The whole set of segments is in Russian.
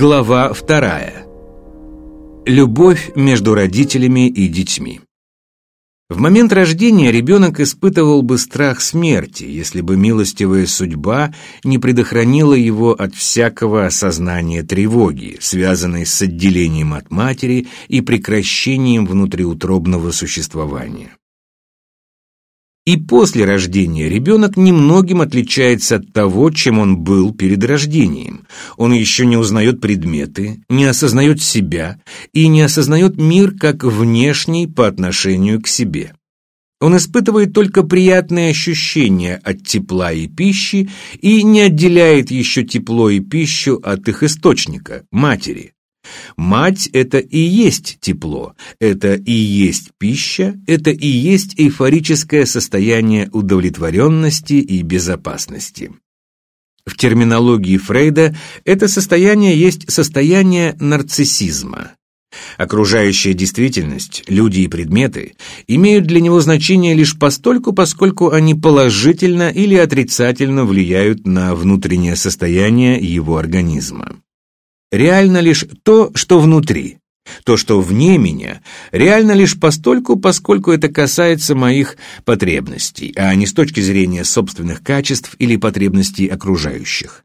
Глава вторая. Любовь между родителями и детьми. В момент рождения ребенок испытывал бы страх смерти, если бы милостивая судьба не предохранила его от всякого осознания тревоги, связанной с отделением от матери и прекращением внутриутробного существования. И после рождения ребенок немногим отличается от того, чем он был перед рождением. Он еще не узнает предметы, не осознает себя и не осознает мир как внешний по отношению к себе. Он испытывает только приятные ощущения от тепла и пищи и не отделяет еще тепло и пищу от их источника, матери. Мать – это и есть тепло, это и есть пища, это и есть эйфорическое состояние удовлетворенности и безопасности. В терминологии Фрейда это состояние есть состояние нарциссизма. Окружающая действительность, люди и предметы имеют для него значение лишь постольку, поскольку они положительно или отрицательно влияют на внутреннее состояние его организма. Реально лишь то, что внутри. То, что вне меня, реально лишь постольку, поскольку это касается моих потребностей, а не с точки зрения собственных качеств или потребностей окружающих.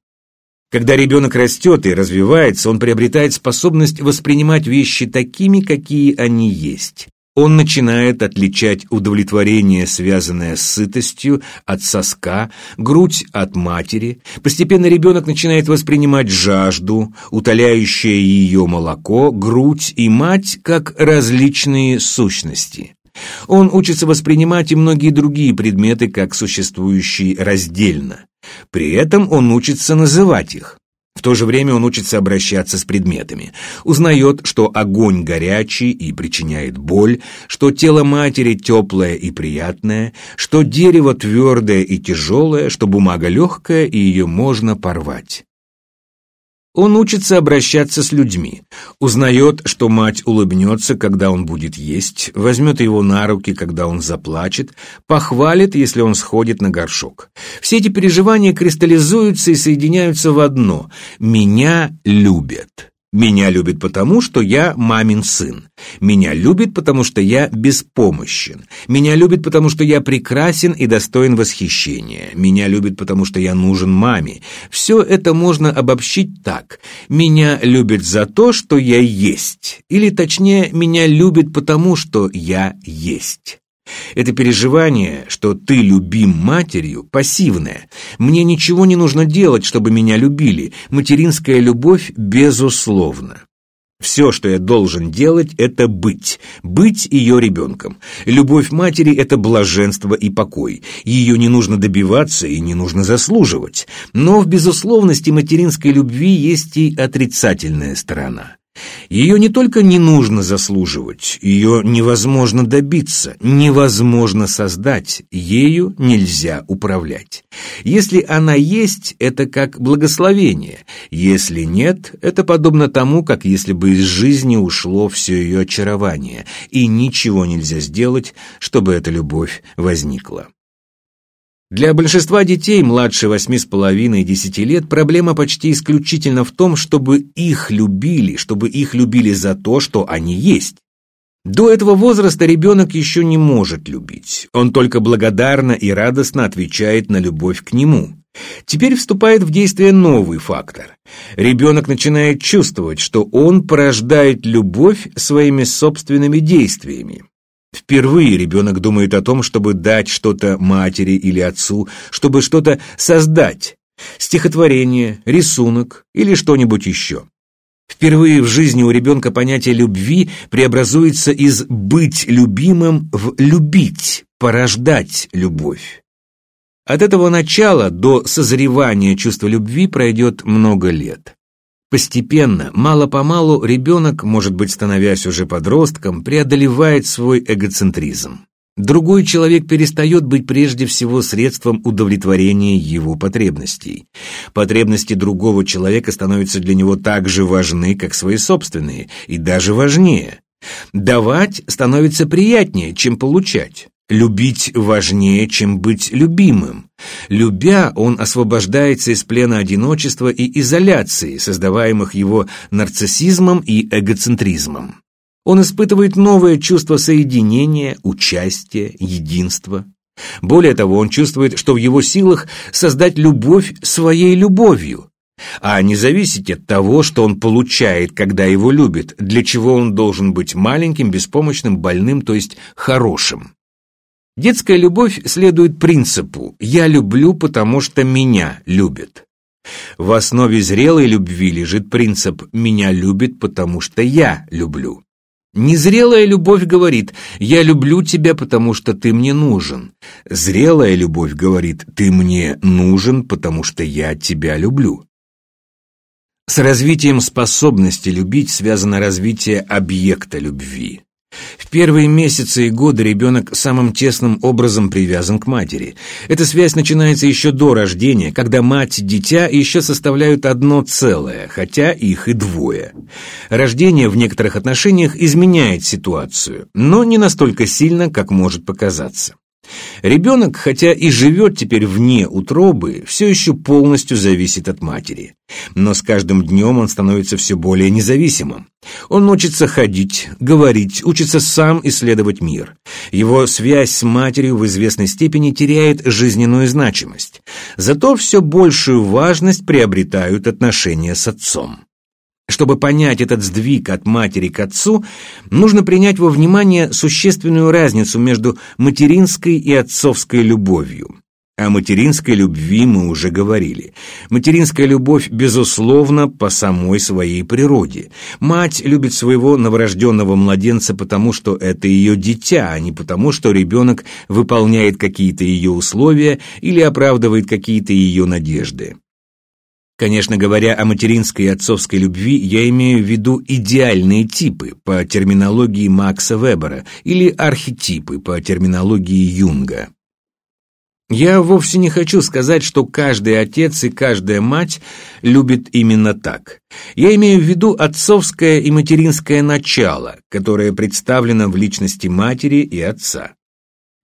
Когда ребенок растет и развивается, он приобретает способность воспринимать вещи такими, какие они есть. Он начинает отличать удовлетворение, связанное с сытостью, от соска, грудь от матери. Постепенно ребенок начинает воспринимать жажду, утоляющее ее молоко, грудь и мать как различные сущности. Он учится воспринимать и многие другие предметы как существующие раздельно. При этом он учится называть их. В то же время он учится обращаться с предметами, узнает, что огонь горячий и причиняет боль, что тело матери теплое и приятное, что дерево твердое и тяжелое, что бумага легкая и ее можно порвать. Он учится обращаться с людьми, узнает, что мать улыбнется, когда он будет есть, возьмет его на руки, когда он заплачет, похвалит, если он сходит на горшок. Все эти переживания кристаллизуются и соединяются в одно – «меня любят». Меня любит потому, что я мамин сын. Меня любит потому, что я беспомощен. Меня любит потому, что я прекрасен и достоин восхищения. Меня любит потому, что я нужен маме. Все это можно обобщить так. Меня любит за то, что я есть. Или точнее, меня любит потому, что я есть. Это переживание, что ты любим матерью, пассивное. Мне ничего не нужно делать, чтобы меня любили. Материнская любовь безусловна. Все, что я должен делать, это быть. Быть ее ребенком. Любовь матери – это блаженство и покой. Ее не нужно добиваться и не нужно заслуживать. Но в безусловности материнской любви есть и отрицательная сторона. Ее не только не нужно заслуживать, ее невозможно добиться, невозможно создать, ею нельзя управлять. Если она есть, это как благословение, если нет, это подобно тому, как если бы из жизни ушло все ее очарование, и ничего нельзя сделать, чтобы эта любовь возникла. Для большинства детей младше восьми с половиной и десяти лет проблема почти исключительно в том, чтобы их любили, чтобы их любили за то, что они есть. До этого возраста ребенок еще не может любить. Он только благодарно и радостно отвечает на любовь к нему. Теперь вступает в действие новый фактор. Ребенок начинает чувствовать, что он порождает любовь своими собственными действиями. Впервые ребенок думает о том, чтобы дать что-то матери или отцу, чтобы что-то создать. Стихотворение, рисунок или что-нибудь еще. Впервые в жизни у ребенка понятие любви преобразуется из «быть любимым» в «любить», «порождать любовь». От этого начала до созревания чувства любви пройдет много лет. Постепенно, мало-помалу, ребенок, может быть, становясь уже подростком, преодолевает свой эгоцентризм. Другой человек перестает быть прежде всего средством удовлетворения его потребностей. Потребности другого человека становятся для него так же важны, как свои собственные, и даже важнее. Давать становится приятнее, чем получать. Любить важнее, чем быть любимым. Любя, он освобождается из плена одиночества и изоляции, создаваемых его нарциссизмом и эгоцентризмом. Он испытывает новое чувство соединения, участия, единства. Более того, он чувствует, что в его силах создать любовь своей любовью, а не зависеть от того, что он получает, когда его любят, для чего он должен быть маленьким, беспомощным, больным, то есть хорошим. Детская любовь следует принципу «я люблю, потому что меня любят». В основе зрелой любви лежит принцип «меня любят, потому что я люблю». Незрелая любовь говорит «я люблю тебя, потому что ты мне нужен». Зрелая любовь говорит «ты мне нужен, потому что я тебя люблю». С развитием способности любить связано развитие объекта любви. В первые месяцы и годы ребенок самым тесным образом привязан к матери. Эта связь начинается еще до рождения, когда мать и дитя еще составляют одно целое, хотя их и двое. Рождение в некоторых отношениях изменяет ситуацию, но не настолько сильно, как может показаться. Ребенок, хотя и живет теперь вне утробы, все еще полностью зависит от матери. Но с каждым днем он становится все более независимым. Он учится ходить, говорить, учится сам исследовать мир. Его связь с матерью в известной степени теряет жизненную значимость. Зато все большую важность приобретают отношения с отцом. Чтобы понять этот сдвиг от матери к отцу, нужно принять во внимание существенную разницу между материнской и отцовской любовью. О материнской любви мы уже говорили. Материнская любовь, безусловно, по самой своей природе. Мать любит своего новорожденного младенца потому, что это ее дитя, а не потому, что ребенок выполняет какие-то ее условия или оправдывает какие-то ее надежды. Конечно, говоря о материнской и отцовской любви, я имею в виду идеальные типы по терминологии Макса Вебера или архетипы по терминологии Юнга. Я вовсе не хочу сказать, что каждый отец и каждая мать любит именно так. Я имею в виду отцовское и материнское начало, которое представлено в личности матери и отца.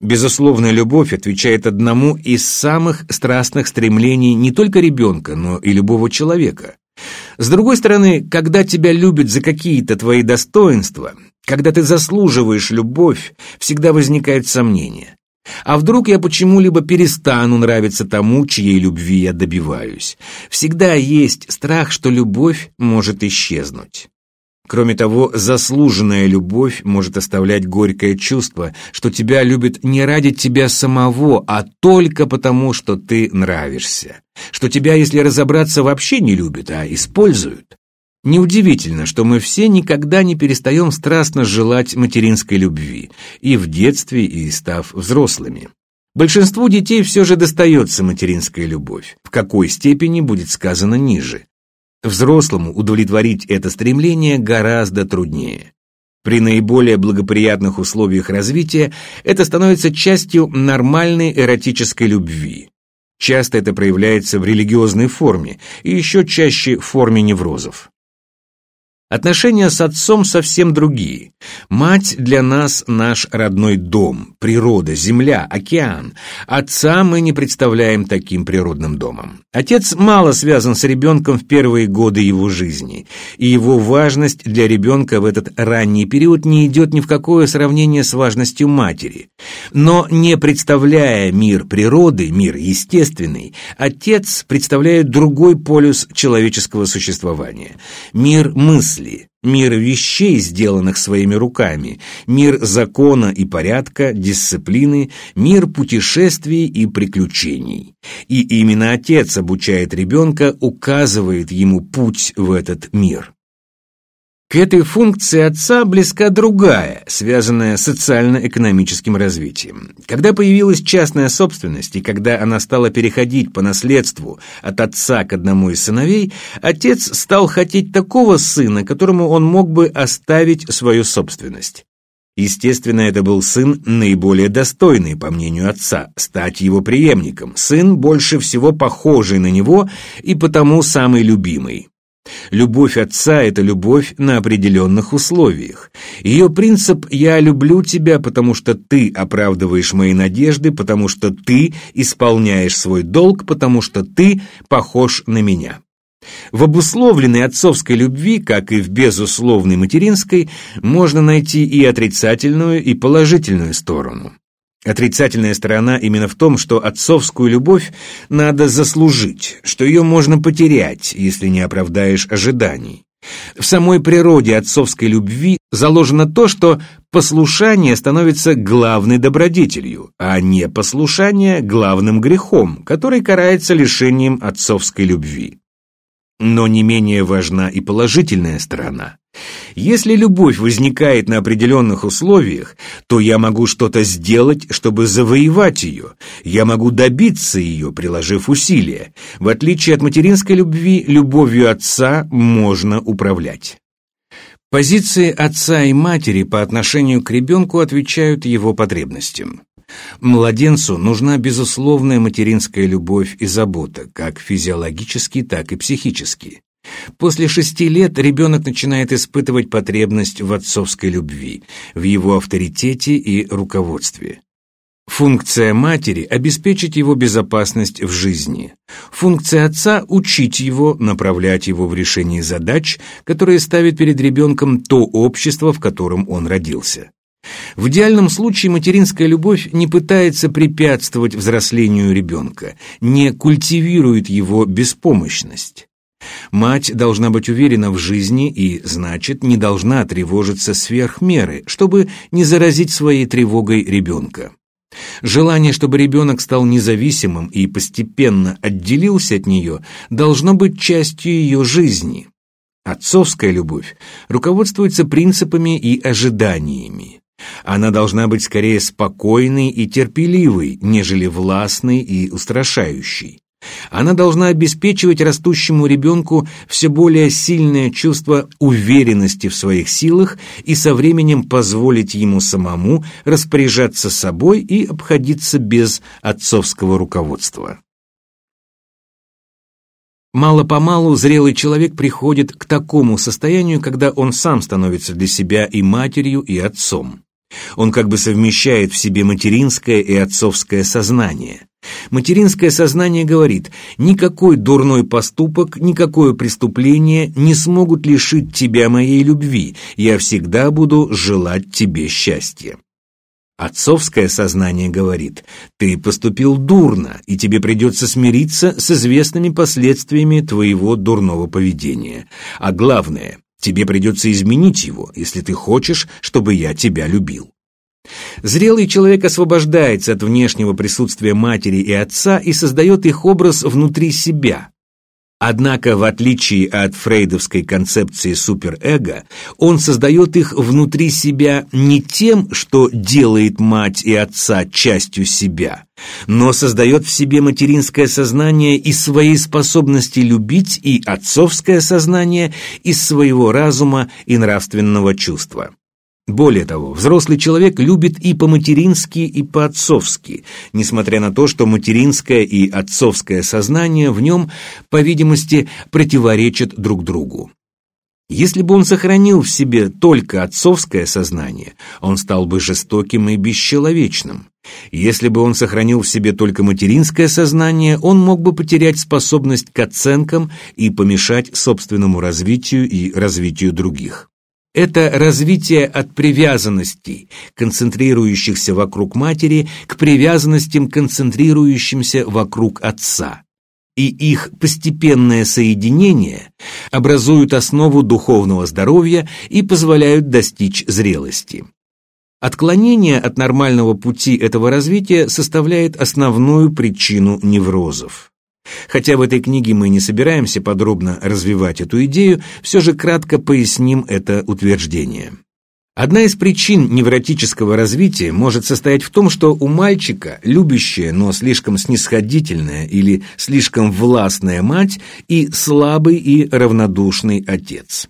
Безусловная любовь отвечает одному из самых страстных стремлений не только ребенка, но и любого человека. С другой стороны, когда тебя любят за какие-то твои достоинства, когда ты заслуживаешь любовь, всегда возникают сомнения. А вдруг я почему-либо перестану нравиться тому, чьей любви я добиваюсь? Всегда есть страх, что любовь может исчезнуть. Кроме того, заслуженная любовь может оставлять горькое чувство, что тебя любят не ради тебя самого, а только потому, что ты нравишься. Что тебя, если разобраться, вообще не любят, а используют. Неудивительно, что мы все никогда не перестаем страстно желать материнской любви, и в детстве, и став взрослыми. Большинству детей все же достается материнская любовь, в какой степени будет сказано ниже. Взрослому удовлетворить это стремление гораздо труднее. При наиболее благоприятных условиях развития это становится частью нормальной эротической любви. Часто это проявляется в религиозной форме и еще чаще в форме неврозов. Отношения с отцом совсем другие. Мать для нас наш родной дом, природа, земля, океан. Отца мы не представляем таким природным домом. Отец мало связан с ребенком в первые годы его жизни, и его важность для ребенка в этот ранний период не идет ни в какое сравнение с важностью матери. Но не представляя мир природы, мир естественный, отец представляет другой полюс человеческого существования – мир мысли мир вещей, сделанных своими руками, мир закона и порядка, дисциплины, мир путешествий и приключений. И именно отец обучает ребенка, указывает ему путь в этот мир. К этой функции отца близка другая, связанная с социально-экономическим развитием. Когда появилась частная собственность и когда она стала переходить по наследству от отца к одному из сыновей, отец стал хотеть такого сына, которому он мог бы оставить свою собственность. Естественно, это был сын наиболее достойный, по мнению отца, стать его преемником, сын больше всего похожий на него и потому самый любимый. Любовь отца – это любовь на определенных условиях. Ее принцип «я люблю тебя, потому что ты оправдываешь мои надежды, потому что ты исполняешь свой долг, потому что ты похож на меня». В обусловленной отцовской любви, как и в безусловной материнской, можно найти и отрицательную, и положительную сторону. Отрицательная сторона именно в том, что отцовскую любовь надо заслужить, что ее можно потерять, если не оправдаешь ожиданий. В самой природе отцовской любви заложено то, что послушание становится главной добродетелью, а непослушание – главным грехом, который карается лишением отцовской любви. Но не менее важна и положительная сторона. Если любовь возникает на определенных условиях, то я могу что-то сделать, чтобы завоевать ее. Я могу добиться ее, приложив усилия. В отличие от материнской любви, любовью отца можно управлять. Позиции отца и матери по отношению к ребенку отвечают его потребностям. Младенцу нужна безусловная материнская любовь и забота, как физиологически, так и психически. После шести лет ребенок начинает испытывать потребность в отцовской любви, в его авторитете и руководстве. Функция матери – обеспечить его безопасность в жизни. Функция отца – учить его, направлять его в решении задач, которые ставит перед ребенком то общество, в котором он родился. В идеальном случае материнская любовь не пытается препятствовать взрослению ребенка, не культивирует его беспомощность. Мать должна быть уверена в жизни и, значит, не должна тревожиться сверх меры, чтобы не заразить своей тревогой ребенка. Желание, чтобы ребенок стал независимым и постепенно отделился от нее, должно быть частью ее жизни. Отцовская любовь руководствуется принципами и ожиданиями. Она должна быть скорее спокойной и терпеливой, нежели властной и устрашающей. Она должна обеспечивать растущему ребенку все более сильное чувство уверенности в своих силах и со временем позволить ему самому распоряжаться собой и обходиться без отцовского руководства. Мало-помалу зрелый человек приходит к такому состоянию, когда он сам становится для себя и матерью, и отцом. Он как бы совмещает в себе материнское и отцовское сознание. Материнское сознание говорит, никакой дурной поступок, никакое преступление не смогут лишить тебя моей любви, я всегда буду желать тебе счастья. Отцовское сознание говорит, ты поступил дурно, и тебе придется смириться с известными последствиями твоего дурного поведения. А главное, тебе придется изменить его, если ты хочешь, чтобы я тебя любил. Зрелый человек освобождается от внешнего присутствия матери и отца и создает их образ внутри себя. Однако, в отличие от фрейдовской концепции суперэго, он создает их внутри себя не тем, что делает мать и отца частью себя, но создает в себе материнское сознание из своей способности любить и отцовское сознание из своего разума и нравственного чувства. Более того, взрослый человек любит и по-матерински, и по-отцовски, несмотря на то, что материнское и отцовское сознание в нем, по видимости, противоречат друг другу. Если бы он сохранил в себе только отцовское сознание, он стал бы жестоким и бесчеловечным. Если бы он сохранил в себе только материнское сознание, он мог бы потерять способность к оценкам и помешать собственному развитию и развитию других. Это развитие от привязанностей, концентрирующихся вокруг матери, к привязанностям, концентрирующимся вокруг отца. И их постепенное соединение образуют основу духовного здоровья и позволяют достичь зрелости. Отклонение от нормального пути этого развития составляет основную причину неврозов. Хотя в этой книге мы не собираемся подробно развивать эту идею, все же кратко поясним это утверждение. Одна из причин невротического развития может состоять в том, что у мальчика любящая, но слишком снисходительная или слишком властная мать и слабый и равнодушный отец.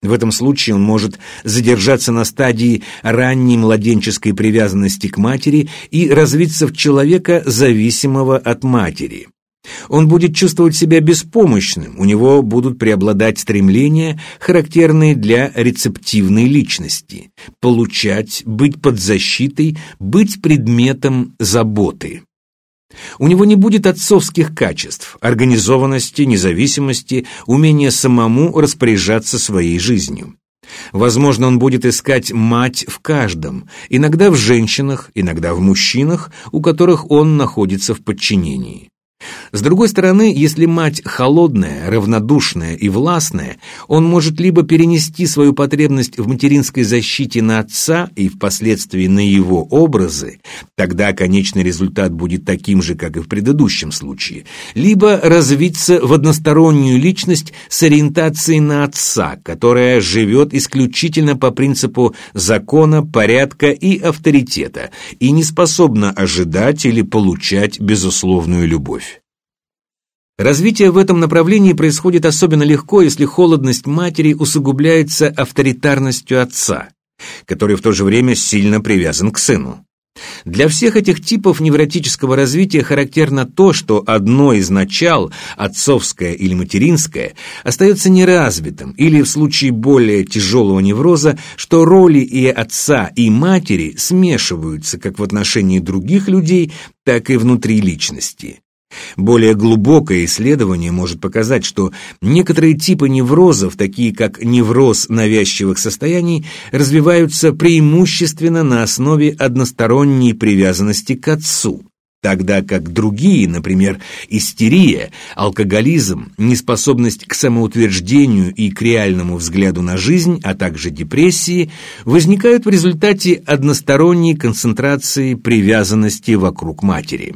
В этом случае он может задержаться на стадии ранней младенческой привязанности к матери и развиться в человека, зависимого от матери. Он будет чувствовать себя беспомощным, у него будут преобладать стремления, характерные для рецептивной личности – получать, быть под защитой, быть предметом заботы. У него не будет отцовских качеств, организованности, независимости, умения самому распоряжаться своей жизнью. Возможно, он будет искать мать в каждом, иногда в женщинах, иногда в мужчинах, у которых он находится в подчинении. С другой стороны, если мать холодная, равнодушная и властная, он может либо перенести свою потребность в материнской защите на отца и впоследствии на его образы, тогда конечный результат будет таким же, как и в предыдущем случае, либо развиться в одностороннюю личность с ориентацией на отца, которая живет исключительно по принципу закона, порядка и авторитета и не способна ожидать или получать безусловную любовь. Развитие в этом направлении происходит особенно легко, если холодность матери усугубляется авторитарностью отца, который в то же время сильно привязан к сыну. Для всех этих типов невротического развития характерно то, что одно из начал, отцовское или материнское, остается неразвитым, или в случае более тяжелого невроза, что роли и отца, и матери смешиваются как в отношении других людей, так и внутри личности. Более глубокое исследование может показать, что некоторые типы неврозов, такие как невроз навязчивых состояний, развиваются преимущественно на основе односторонней привязанности к отцу, тогда как другие, например, истерия, алкоголизм, неспособность к самоутверждению и к реальному взгляду на жизнь, а также депрессии, возникают в результате односторонней концентрации привязанности вокруг матери.